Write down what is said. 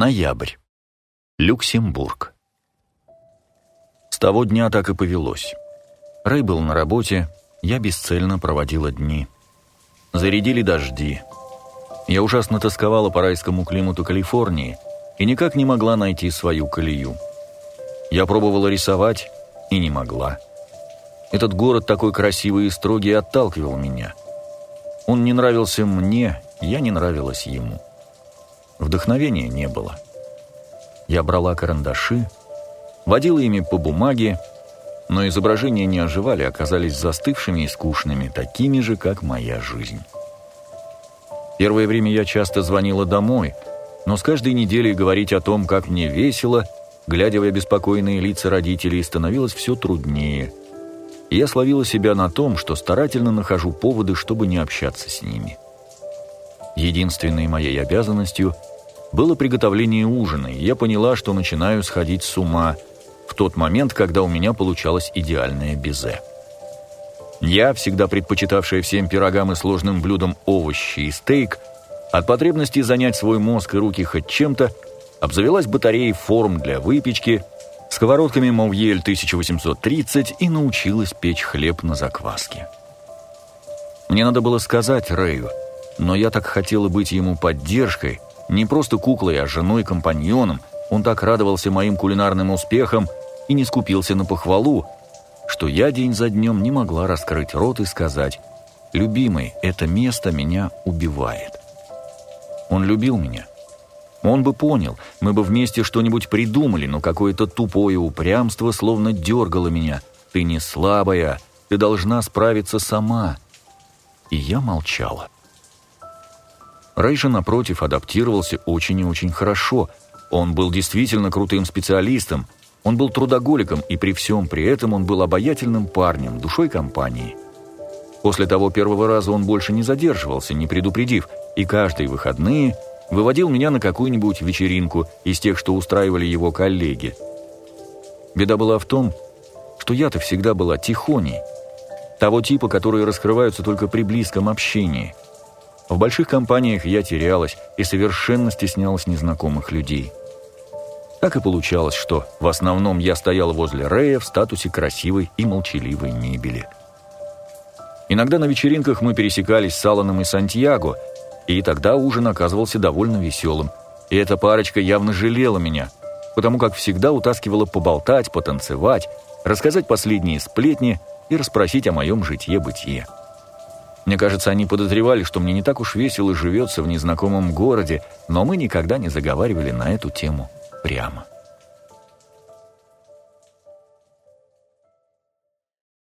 Ноябрь. Люксембург. С того дня так и повелось. Рэй был на работе, я бесцельно проводила дни. Зарядили дожди. Я ужасно тосковала по райскому климату Калифорнии и никак не могла найти свою колею. Я пробовала рисовать и не могла. Этот город такой красивый и строгий отталкивал меня. Он не нравился мне, я не нравилась ему. Вдохновения не было. Я брала карандаши, водила ими по бумаге, но изображения не оживали, оказались застывшими и скучными, такими же, как моя жизнь. Первое время я часто звонила домой, но с каждой неделей говорить о том, как мне весело, глядя в обеспокоенные лица родителей, становилось все труднее. И я словила себя на том, что старательно нахожу поводы, чтобы не общаться с ними. Единственной моей обязанностью – было приготовление ужина, и я поняла, что начинаю сходить с ума в тот момент, когда у меня получалось идеальное безе. Я, всегда предпочитавшая всем пирогам и сложным блюдам овощи и стейк, от потребности занять свой мозг и руки хоть чем-то, обзавелась батареей форм для выпечки, сковородками Мовьель 1830 и научилась печь хлеб на закваске. Мне надо было сказать Рэю, но я так хотела быть ему поддержкой – не просто куклой, а женой-компаньоном, он так радовался моим кулинарным успехам и не скупился на похвалу, что я день за днем не могла раскрыть рот и сказать «Любимый, это место меня убивает». Он любил меня. Он бы понял, мы бы вместе что-нибудь придумали, но какое-то тупое упрямство словно дергало меня. «Ты не слабая, ты должна справиться сама». И я молчала. Рэй напротив, адаптировался очень и очень хорошо. Он был действительно крутым специалистом, он был трудоголиком, и при всем при этом он был обаятельным парнем, душой компании. После того первого раза он больше не задерживался, не предупредив, и каждые выходные выводил меня на какую-нибудь вечеринку из тех, что устраивали его коллеги. Беда была в том, что я-то всегда была тихоней, того типа, которые раскрываются только при близком общении – в больших компаниях я терялась и совершенно стеснялась незнакомых людей. Так и получалось, что в основном я стояла возле Рэя в статусе красивой и молчаливой мебели. Иногда на вечеринках мы пересекались с Алланом и Сантьяго, и тогда ужин оказывался довольно веселым. И эта парочка явно жалела меня, потому как всегда утаскивала поболтать, потанцевать, рассказать последние сплетни и расспросить о моем житье-бытие. Мне кажется, они подозревали, что мне не так уж весело живется в незнакомом городе, но мы никогда не заговаривали на эту тему прямо.